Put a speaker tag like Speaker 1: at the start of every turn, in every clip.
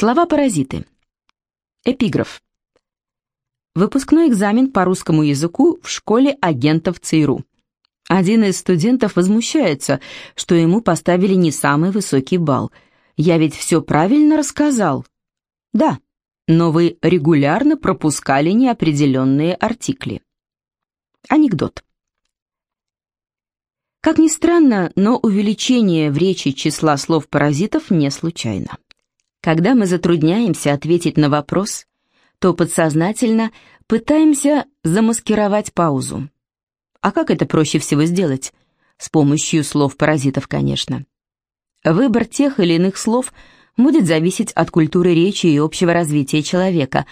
Speaker 1: Слова-паразиты. Эпиграф. Выпускной экзамен по русскому языку в школе агентов ЦРУ. Один из студентов возмущается, что ему поставили не самый высокий балл. «Я ведь все правильно рассказал». «Да, но вы регулярно пропускали неопределенные артикли». Анекдот. Как ни странно, но увеличение в речи числа слов-паразитов не случайно. Когда мы затрудняемся ответить на вопрос, то подсознательно пытаемся замаскировать паузу. А как это проще всего сделать? С помощью слов-паразитов, конечно. Выбор тех или иных слов будет зависеть от культуры речи и общего развития человека.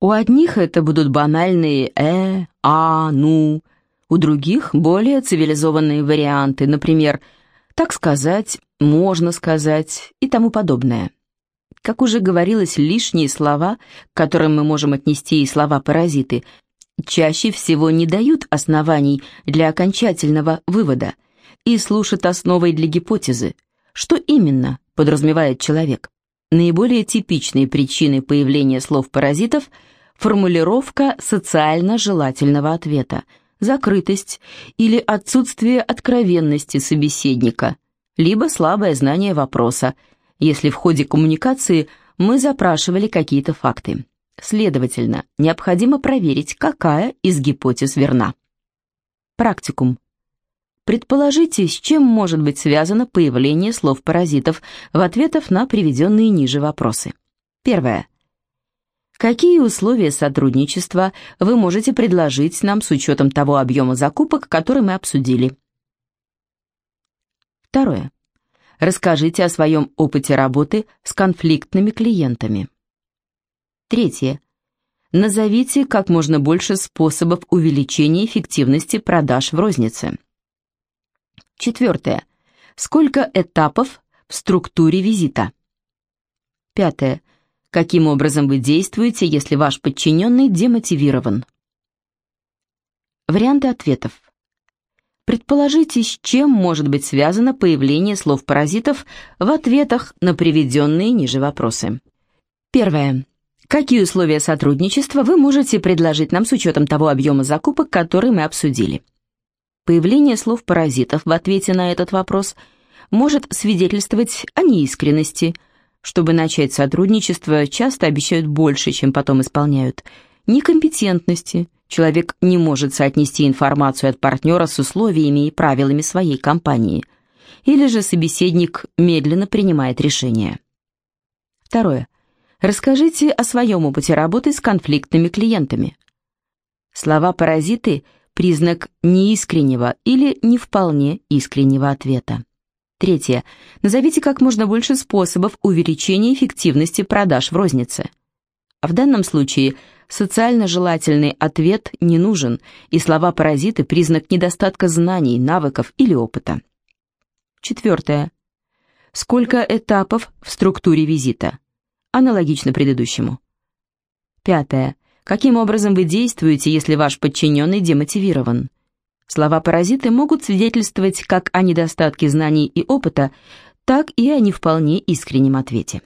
Speaker 1: У одних это будут банальные «э», «а», «ну», у других более цивилизованные варианты, например, «так сказать», «можно сказать» и тому подобное. Как уже говорилось, лишние слова, к которым мы можем отнести и слова-паразиты, чаще всего не дают оснований для окончательного вывода и служат основой для гипотезы. Что именно подразумевает человек? Наиболее типичные причины появления слов-паразитов – формулировка социально желательного ответа, закрытость или отсутствие откровенности собеседника, либо слабое знание вопроса – если в ходе коммуникации мы запрашивали какие-то факты. Следовательно, необходимо проверить, какая из гипотез верна. Практикум. Предположите, с чем может быть связано появление слов-паразитов в ответах на приведенные ниже вопросы. Первое. Какие условия сотрудничества вы можете предложить нам с учетом того объема закупок, который мы обсудили? Второе. Расскажите о своем опыте работы с конфликтными клиентами. Третье. Назовите как можно больше способов увеличения эффективности продаж в рознице. Четвертое. Сколько этапов в структуре визита? Пятое. Каким образом вы действуете, если ваш подчиненный демотивирован? Варианты ответов. Предположите, с чем может быть связано появление слов-паразитов в ответах на приведенные ниже вопросы. Первое. Какие условия сотрудничества вы можете предложить нам с учетом того объема закупок, который мы обсудили? Появление слов-паразитов в ответе на этот вопрос может свидетельствовать о неискренности. Чтобы начать сотрудничество, часто обещают больше, чем потом исполняют. Некомпетентности – Человек не может соотнести информацию от партнера с условиями и правилами своей компании. Или же собеседник медленно принимает решение. Второе. Расскажите о своем опыте работы с конфликтными клиентами. Слова-паразиты – признак неискреннего или не вполне искреннего ответа. Третье. Назовите как можно больше способов увеличения эффективности продаж в рознице. В данном случае социально желательный ответ не нужен, и слова-паразиты – признак недостатка знаний, навыков или опыта. Четвертое. Сколько этапов в структуре визита? Аналогично предыдущему. Пятое. Каким образом вы действуете, если ваш подчиненный демотивирован? Слова-паразиты могут свидетельствовать как о недостатке знаний и опыта, так и о не вполне искреннем ответе.